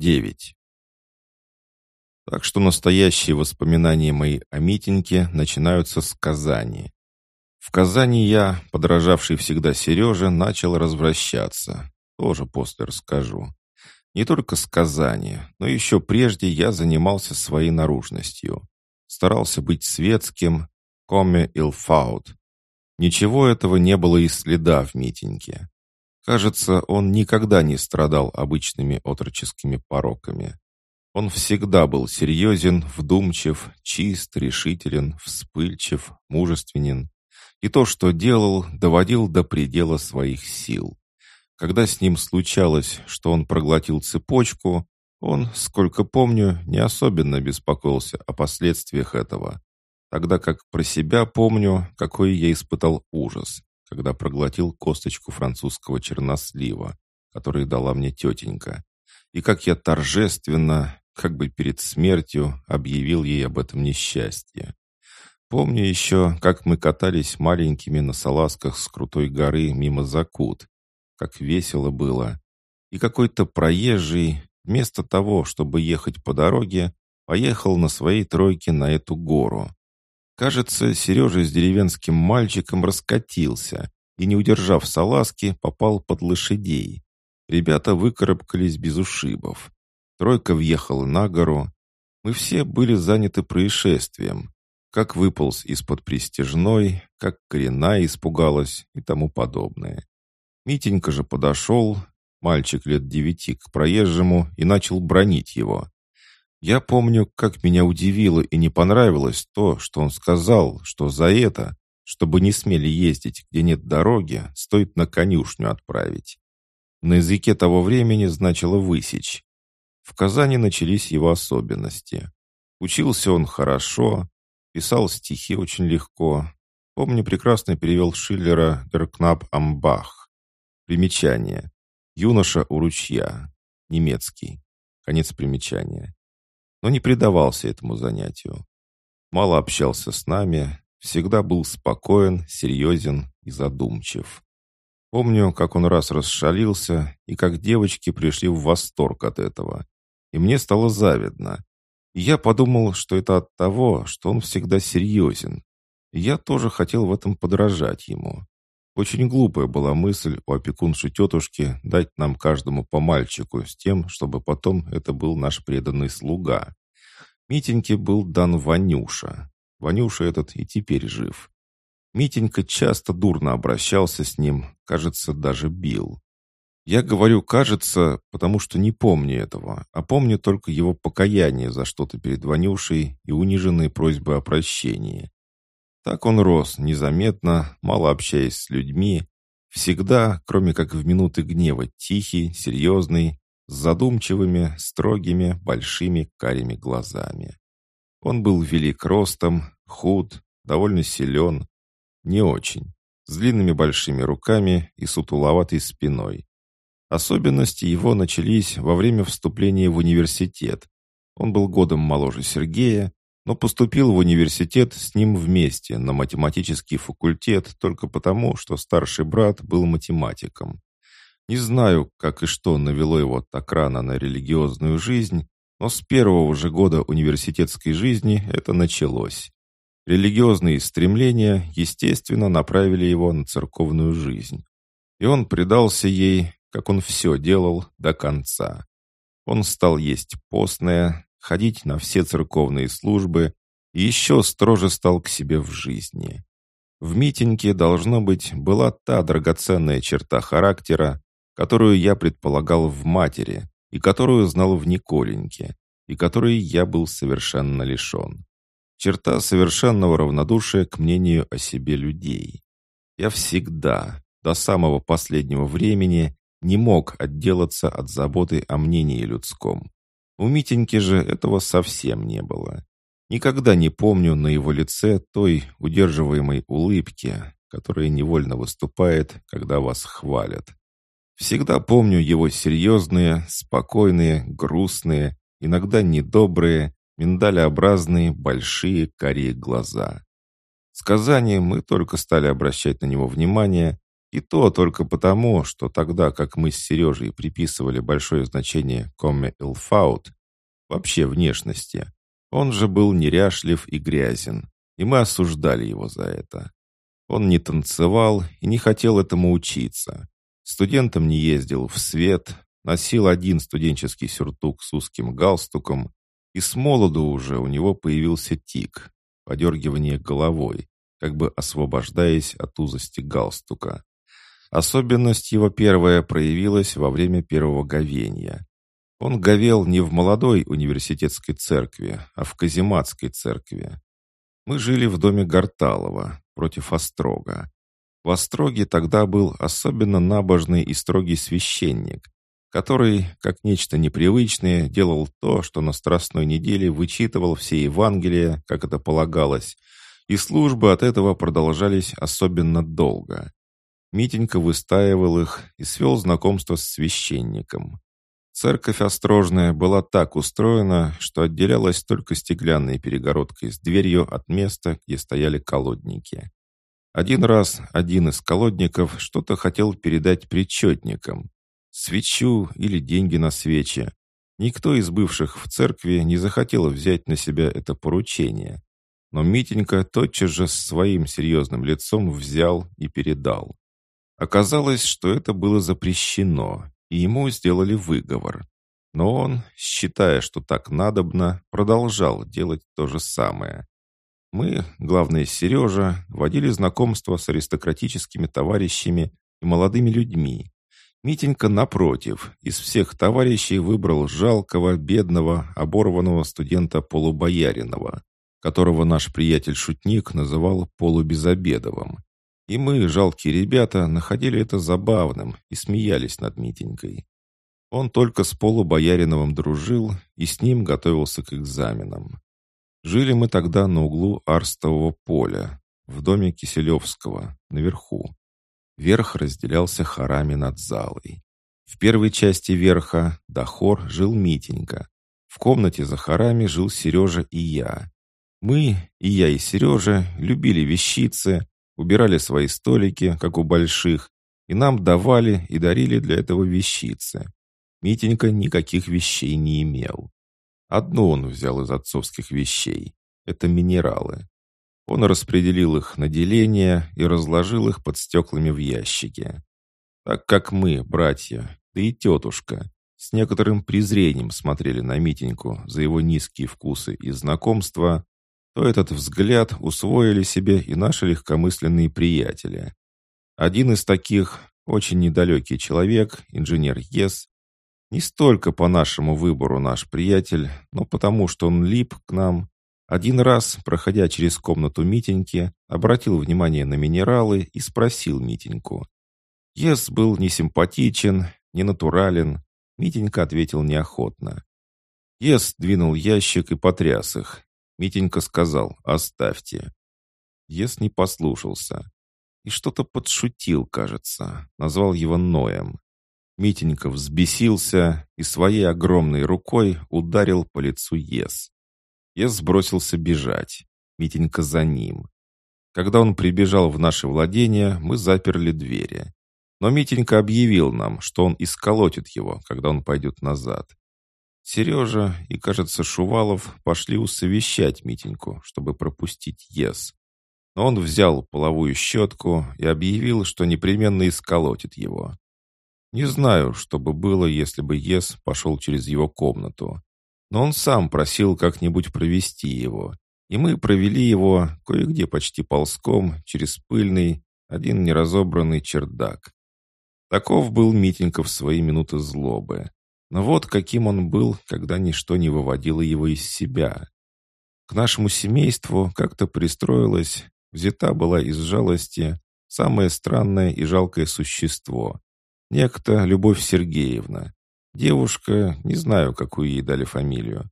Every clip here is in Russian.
9. Так что настоящие воспоминания мои о митинге начинаются с Казани. В Казани я, подражавший всегда Сереже, начал развращаться. Тоже после расскажу. Не только с Казани, но еще прежде я занимался своей наружностью. Старался быть светским, коме ил фаут. Ничего этого не было и следа в митинге. Кажется, он никогда не страдал обычными отроческими пороками. Он всегда был серьезен, вдумчив, чист, решителен, вспыльчив, мужественен. И то, что делал, доводил до предела своих сил. Когда с ним случалось, что он проглотил цепочку, он, сколько помню, не особенно беспокоился о последствиях этого. Тогда как про себя помню, какой я испытал ужас, когда проглотил косточку французского чернослива, который дала мне тетенька, и как я торжественно, как бы перед смертью, объявил ей об этом несчастье. Помню еще, как мы катались маленькими на салазках с крутой горы мимо Закут. Как весело было. И какой-то проезжий, вместо того, чтобы ехать по дороге, поехал на своей тройке на эту гору. Кажется, Сережа с деревенским мальчиком раскатился и, не удержав салазки, попал под лошадей. Ребята выкарабкались без ушибов. Тройка въехала на гору. Мы все были заняты происшествием. Как выполз из-под пристежной, как корена испугалась и тому подобное. Митенька же подошел, мальчик лет девяти, к проезжему и начал бронить его. Я помню, как меня удивило и не понравилось то, что он сказал, что за это, чтобы не смели ездить, где нет дороги, стоит на конюшню отправить. На языке того времени значило «высечь». В Казани начались его особенности. Учился он хорошо, писал стихи очень легко. Помню, прекрасно перевел Шиллера «Деркнап Амбах». Примечание. «Юноша у ручья». Немецкий. Конец примечания но не предавался этому занятию. Мало общался с нами, всегда был спокоен, серьезен и задумчив. Помню, как он раз расшалился, и как девочки пришли в восторг от этого. И мне стало завидно. И я подумал, что это от того, что он всегда серьезен. И я тоже хотел в этом подражать ему. Очень глупая была мысль у опекунши тетушки дать нам каждому по мальчику с тем, чтобы потом это был наш преданный слуга. Митеньке был дан Ванюша. Ванюша этот и теперь жив. Митенька часто дурно обращался с ним, кажется, даже бил. Я говорю «кажется», потому что не помню этого, а помню только его покаяние за что-то перед Ванюшей и униженные просьбы о прощении. Так он рос, незаметно, мало общаясь с людьми, всегда, кроме как в минуты гнева, тихий, серьезный, с задумчивыми, строгими, большими карими глазами. Он был велик ростом, худ, довольно силен, не очень, с длинными большими руками и сутуловатой спиной. Особенности его начались во время вступления в университет. Он был годом моложе Сергея, но поступил в университет с ним вместе на математический факультет только потому, что старший брат был математиком. Не знаю, как и что навело его так рано на религиозную жизнь, но с первого же года университетской жизни это началось. Религиозные стремления, естественно, направили его на церковную жизнь. И он предался ей, как он все делал, до конца. Он стал есть постное, ходить на все церковные службы и еще строже стал к себе в жизни. В митинге, должно быть, была та драгоценная черта характера, которую я предполагал в матери и которую знал в Николеньке, и которой я был совершенно лишен. Черта совершенного равнодушия к мнению о себе людей. Я всегда, до самого последнего времени, не мог отделаться от заботы о мнении людском. У Митеньки же этого совсем не было. Никогда не помню на его лице той удерживаемой улыбки, которая невольно выступает, когда вас хвалят. Всегда помню его серьезные, спокойные, грустные, иногда недобрые, миндалеобразные, большие карие глаза. С Казани мы только стали обращать на него внимание, И то только потому, что тогда, как мы с Сережей приписывали большое значение «коме илфаут», вообще внешности, он же был неряшлив и грязен, и мы осуждали его за это. Он не танцевал и не хотел этому учиться. Студентом не ездил в свет, носил один студенческий сюртук с узким галстуком, и с молоду уже у него появился тик, подергивание головой, как бы освобождаясь от узости галстука. Особенность его первая проявилась во время первого говения. Он говел не в молодой университетской церкви, а в казематской церкви. Мы жили в доме Гарталова, против Острога. В Остроге тогда был особенно набожный и строгий священник, который, как нечто непривычное, делал то, что на Страстной неделе вычитывал все Евангелия, как это полагалось, и службы от этого продолжались особенно долго. Митенька выстаивал их и свел знакомство с священником. Церковь Острожная была так устроена, что отделялась только стеклянной перегородкой с дверью от места, где стояли колодники. Один раз один из колодников что-то хотел передать причетникам. Свечу или деньги на свечи. Никто из бывших в церкви не захотел взять на себя это поручение. Но Митенька тотчас же с своим серьезным лицом взял и передал. Оказалось, что это было запрещено, и ему сделали выговор. Но он, считая, что так надобно, продолжал делать то же самое. Мы, главное Сережа, водили знакомство с аристократическими товарищами и молодыми людьми. Митенька, напротив, из всех товарищей выбрал жалкого, бедного, оборванного студента Полубояринова, которого наш приятель-шутник называл Полубезобедовым. И мы, жалкие ребята, находили это забавным и смеялись над Митенькой. Он только с Полубояриновым дружил и с ним готовился к экзаменам. Жили мы тогда на углу Арстового поля, в доме Киселевского, наверху. Верх разделялся хорами над залой. В первой части верха до хор жил Митенька. В комнате за хорами жил Сережа и я. Мы, и я, и Сережа, любили вещицы, убирали свои столики, как у больших, и нам давали и дарили для этого вещицы. Митенька никаких вещей не имел. Одну он взял из отцовских вещей. Это минералы. Он распределил их на деление и разложил их под стеклами в ящике. Так как мы, братья, да и тетушка, с некоторым презрением смотрели на Митеньку за его низкие вкусы и знакомства, то этот взгляд усвоили себе и наши легкомысленные приятели. Один из таких, очень недалекий человек, инженер Ес, не столько по нашему выбору наш приятель, но потому, что он лип к нам, один раз, проходя через комнату Митеньки, обратил внимание на минералы и спросил Митеньку. Ес был не симпатичен, не натурален. Митенька ответил неохотно. Ес двинул ящик и потряс их. Митенька сказал «Оставьте». Ес не послушался. И что-то подшутил, кажется. Назвал его Ноем. Митенька взбесился и своей огромной рукой ударил по лицу Ес. Ес сбросился бежать. Митенька за ним. Когда он прибежал в наше владение, мы заперли двери. Но Митенька объявил нам, что он исколотит его, когда он пойдет назад. Сережа и, кажется, Шувалов пошли усовещать Митеньку, чтобы пропустить ЕС. Но он взял половую щетку и объявил, что непременно исколотит его. Не знаю, что бы было, если бы ЕС пошел через его комнату. Но он сам просил как-нибудь провести его. И мы провели его кое-где почти ползком через пыльный, один неразобранный чердак. Таков был Митеньков в свои минуты злобы. Но вот каким он был, когда ничто не выводило его из себя. К нашему семейству как-то пристроилась, взята была из жалости, самое странное и жалкое существо. Некто Любовь Сергеевна. Девушка, не знаю, какую ей дали фамилию.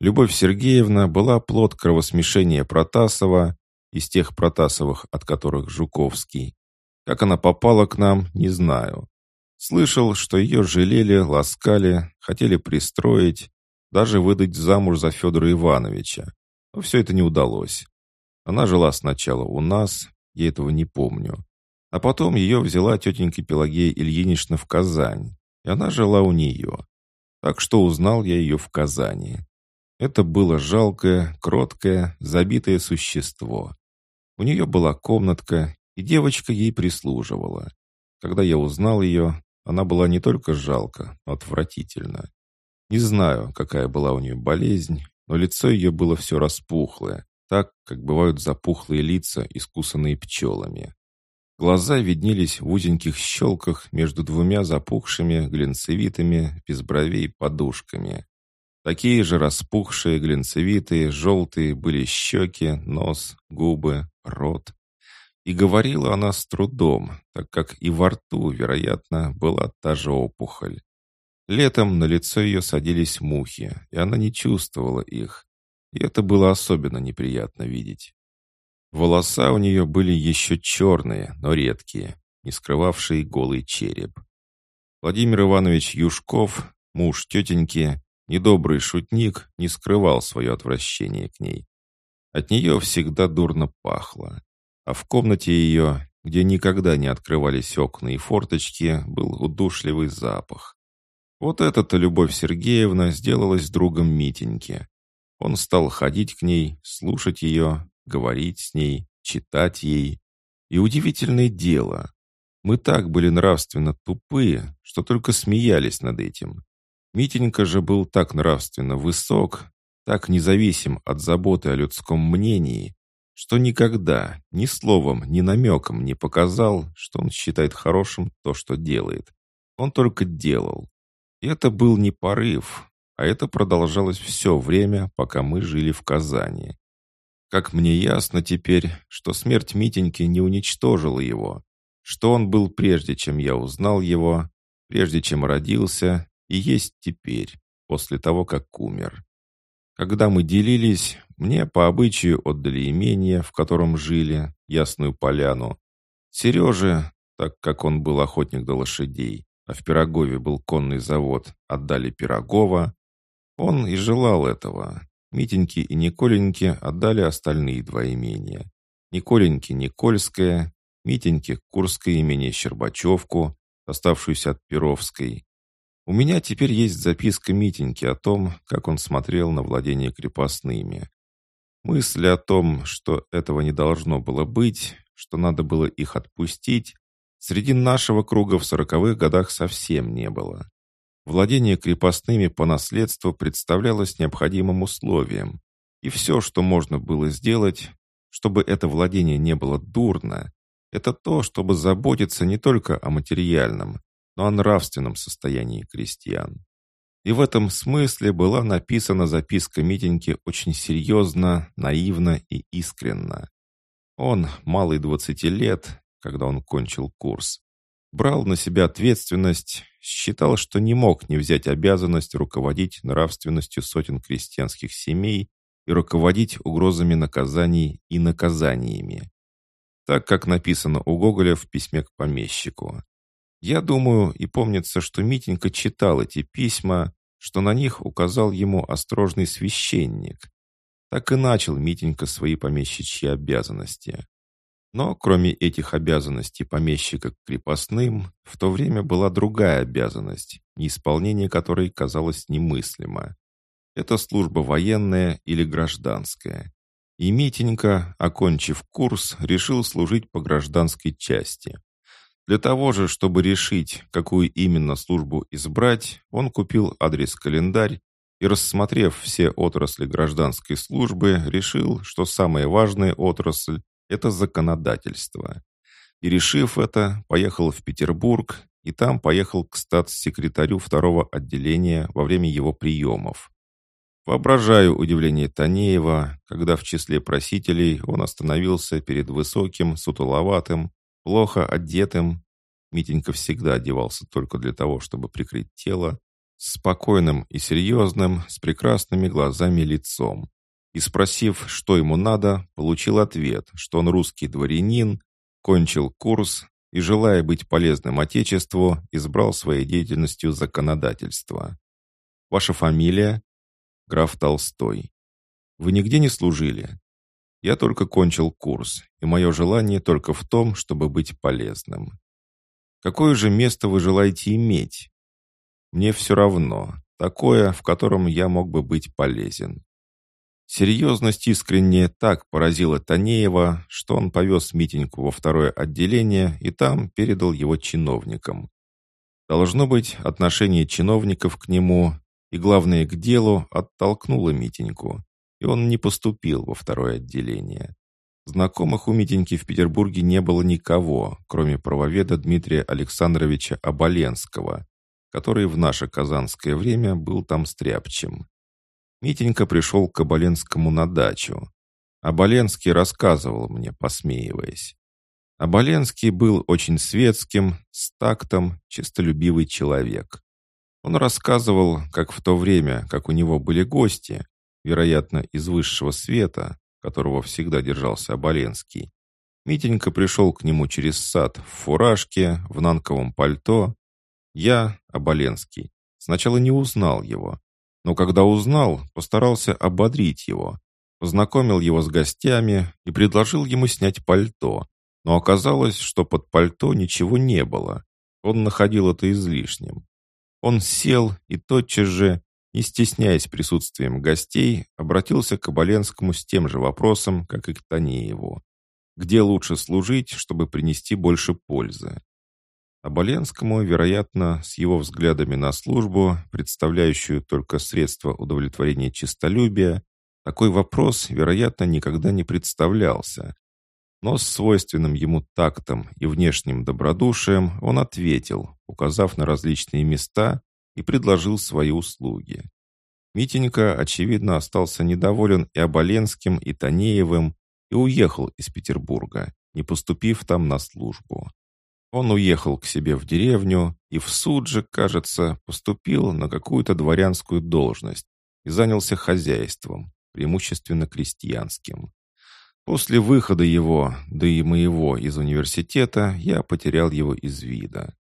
Любовь Сергеевна была плод кровосмешения Протасова, из тех Протасовых, от которых Жуковский. Как она попала к нам, не знаю. Слышал, что ее жалели, ласкали, хотели пристроить, даже выдать замуж за Федора Ивановича. Но все это не удалось. Она жила сначала у нас, я этого не помню. А потом ее взяла тетенька Пелагея Ильинична в Казань, и она жила у нее. Так что узнал я ее в Казани. Это было жалкое, кроткое, забитое существо. У нее была комнатка, и девочка ей прислуживала. Когда я узнал ее, она была не только жалко, но отвратительна. Не знаю, какая была у нее болезнь, но лицо ее было все распухлое, так, как бывают запухлые лица, искусанные пчелами. Глаза виднелись в узеньких щелках между двумя запухшими, глинцевитыми, без бровей подушками. Такие же распухшие, глинцевитые, желтые были щеки, нос, губы, рот. И говорила она с трудом, так как и во рту, вероятно, была та же опухоль. Летом на лицо ее садились мухи, и она не чувствовала их. И это было особенно неприятно видеть. Волоса у нее были еще черные, но редкие, не скрывавшие голый череп. Владимир Иванович Юшков, муж тетеньки, недобрый шутник, не скрывал свое отвращение к ней. От нее всегда дурно пахло. А в комнате ее, где никогда не открывались окна и форточки, был удушливый запах. Вот эта-то Любовь Сергеевна сделалась другом Митеньки. Он стал ходить к ней, слушать ее, говорить с ней, читать ей. И удивительное дело, мы так были нравственно тупые, что только смеялись над этим. Митенька же был так нравственно высок, так независим от заботы о людском мнении, что никогда ни словом, ни намеком не показал, что он считает хорошим то, что делает. Он только делал. И это был не порыв, а это продолжалось все время, пока мы жили в Казани. Как мне ясно теперь, что смерть Митеньки не уничтожила его, что он был прежде, чем я узнал его, прежде чем родился, и есть теперь, после того, как умер. Когда мы делились, мне по обычаю отдали имение, в котором жили, Ясную Поляну. Сереже, так как он был охотник до лошадей, а в Пирогове был конный завод, отдали Пирогова. Он и желал этого. Митеньки и Николеньке отдали остальные два имения. Николеньке Никольское, Митеньке Курское имение Щербачевку, оставшуюся от Перовской. У меня теперь есть записка Митеньки о том, как он смотрел на владение крепостными. Мысли о том, что этого не должно было быть, что надо было их отпустить, Среди нашего круга в сороковых годах совсем не было. Владение крепостными по наследству представлялось необходимым условием, и все, что можно было сделать, чтобы это владение не было дурно, это то, чтобы заботиться не только о материальном, но о нравственном состоянии крестьян. И в этом смысле была написана записка Митеньки очень серьезно, наивно и искренно. Он, малый двадцати лет, когда он кончил курс. Брал на себя ответственность, считал, что не мог не взять обязанность руководить нравственностью сотен крестьянских семей и руководить угрозами наказаний и наказаниями. Так, как написано у Гоголя в письме к помещику. Я думаю, и помнится, что Митенька читал эти письма, что на них указал ему острожный священник. Так и начал Митенька свои помещичьи обязанности. Но кроме этих обязанностей помещика к крепостным, в то время была другая обязанность, неисполнение которой казалось немыслимо. Это служба военная или гражданская. И Митенька, окончив курс, решил служить по гражданской части. Для того же, чтобы решить, какую именно службу избрать, он купил адрес-календарь и, рассмотрев все отрасли гражданской службы, решил, что самая важная отрасль это законодательство. И решив это, поехал в Петербург, и там поехал к статс-секретарю второго отделения во время его приемов. Воображаю удивление Танеева, когда в числе просителей он остановился перед высоким, сутуловатым, плохо одетым, Митенька всегда одевался только для того, чтобы прикрыть тело, спокойным и серьезным, с прекрасными глазами лицом, и, спросив, что ему надо, получил ответ, что он русский дворянин, кончил курс и, желая быть полезным Отечеству, избрал своей деятельностью законодательство. Ваша фамилия? Граф Толстой. Вы нигде не служили? Я только кончил курс, и мое желание только в том, чтобы быть полезным. Какое же место вы желаете иметь? Мне все равно. Такое, в котором я мог бы быть полезен. Серьезность искренне так поразила Танеева, что он повез митинг во второе отделение и там передал его чиновникам. Должно быть, отношение чиновников к нему и, главное, к делу оттолкнуло Митеньку, и он не поступил во второе отделение. Знакомых у Митеньки в Петербурге не было никого, кроме правоведа Дмитрия Александровича Оболенского, который в наше казанское время был там стряпчем. Митенька пришел к Оболенскому на дачу. Оболенский рассказывал мне, посмеиваясь. Оболенский был очень светским, с тактом, честолюбивый человек. Он рассказывал, как в то время, как у него были гости, вероятно, из высшего света, которого всегда держался Оболенский, Митенька пришел к нему через сад в фуражке, в нанковом пальто. Я, Оболенский, сначала не узнал его, но когда узнал, постарался ободрить его, познакомил его с гостями и предложил ему снять пальто, но оказалось, что под пальто ничего не было. Он находил это излишним. Он сел и тотчас же, не стесняясь присутствием гостей, обратился к Оболенскому с тем же вопросом, как и к Танееву. Где лучше служить, чтобы принести больше пользы? Оболенскому, вероятно, с его взглядами на службу, представляющую только средство удовлетворения честолюбия, такой вопрос, вероятно, никогда не представлялся. Но с свойственным ему тактом и внешним добродушием он ответил, указав на различные места, и предложил свои услуги. Митенька, очевидно, остался недоволен и Оболенским, и Танеевым, и уехал из Петербурга, не поступив там на службу. Он уехал к себе в деревню и в суд же, кажется, поступил на какую-то дворянскую должность и занялся хозяйством, преимущественно крестьянским. После выхода его, да и моего из университета, я потерял его из вида.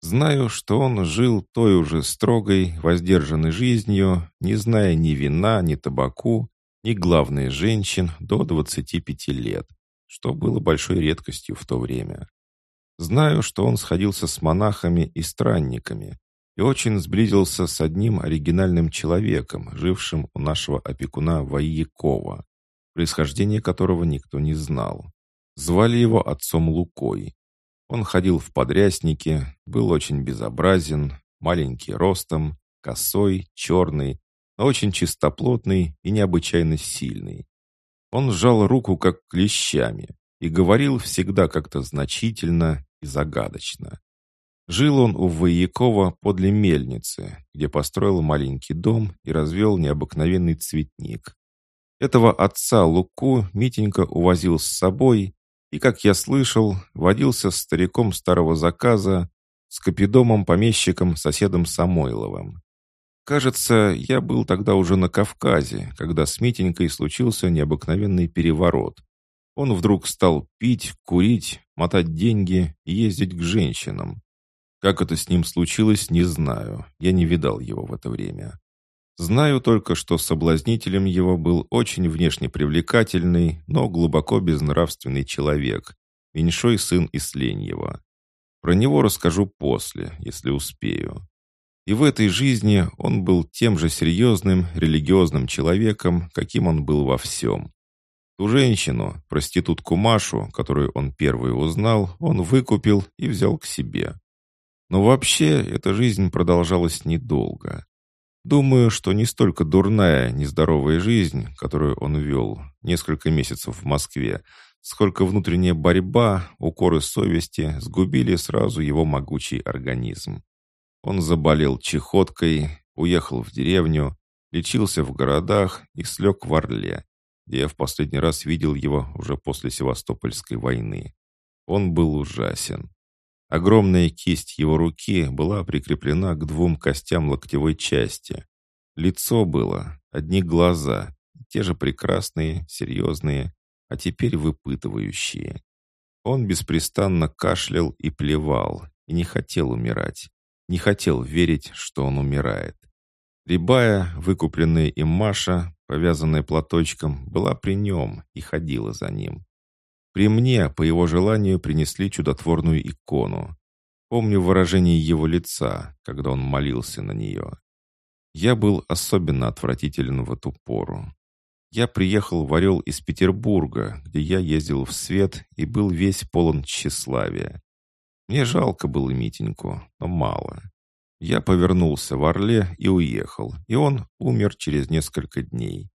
Знаю, что он жил той уже строгой, воздержанной жизнью, не зная ни вина, ни табаку, ни, главное, женщин до 25 лет, что было большой редкостью в то время. Знаю, что он сходился с монахами и странниками и очень сблизился с одним оригинальным человеком, жившим у нашего опекуна Ваякова, происхождение которого никто не знал. Звали его отцом Лукой. Он ходил в подряснике, был очень безобразен, маленький ростом, косой, черный, но очень чистоплотный и необычайно сильный. Он сжал руку как клещами и говорил всегда как-то значительно и загадочно. Жил он у Воякова подле мельницы, где построил маленький дом и развел необыкновенный цветник. Этого отца Луку Митенька увозил с собой и, как я слышал, водился с стариком старого заказа, с капидомом-помещиком, соседом Самойловым. Кажется, я был тогда уже на Кавказе, когда с Митенькой случился необыкновенный переворот. Он вдруг стал пить, курить, мотать деньги и ездить к женщинам. Как это с ним случилось, не знаю. Я не видал его в это время. Знаю только, что соблазнителем его был очень внешне привлекательный, но глубоко безнравственный человек, меньшой сын Исленьева. Про него расскажу после, если успею. И в этой жизни он был тем же серьезным, религиозным человеком, каким он был во всем. Ту женщину, проститутку Машу, которую он первый узнал, он выкупил и взял к себе. Но вообще эта жизнь продолжалась недолго. Думаю, что не столько дурная, нездоровая жизнь, которую он вел несколько месяцев в Москве, сколько внутренняя борьба, укоры совести сгубили сразу его могучий организм. Он заболел чехоткой, уехал в деревню, лечился в городах и слег в Орле, где я в последний раз видел его уже после Севастопольской войны. Он был ужасен. Огромная кисть его руки была прикреплена к двум костям локтевой части. Лицо было, одни глаза, те же прекрасные, серьезные, а теперь выпытывающие. Он беспрестанно кашлял и плевал, и не хотел умирать, не хотел верить, что он умирает. Рябая, выкупленная им Маша, повязанная платочком, была при нем и ходила за ним. При мне, по его желанию, принесли чудотворную икону. Помню выражение его лица, когда он молился на нее. Я был особенно отвратителен в эту пору. Я приехал в Орел из Петербурга, где я ездил в свет и был весь полон тщеславия. Мне жалко было Митеньку, но мало. Я повернулся в Орле и уехал, и он умер через несколько дней.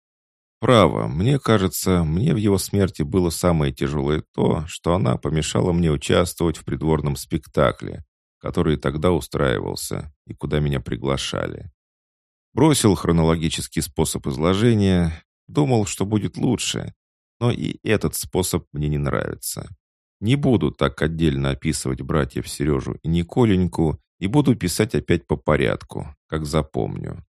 Право, мне кажется, мне в его смерти было самое тяжелое то, что она помешала мне участвовать в придворном спектакле, который тогда устраивался и куда меня приглашали. Бросил хронологический способ изложения, думал, что будет лучше, но и этот способ мне не нравится. Не буду так отдельно описывать братьев Сережу и Николеньку и буду писать опять по порядку, как запомню.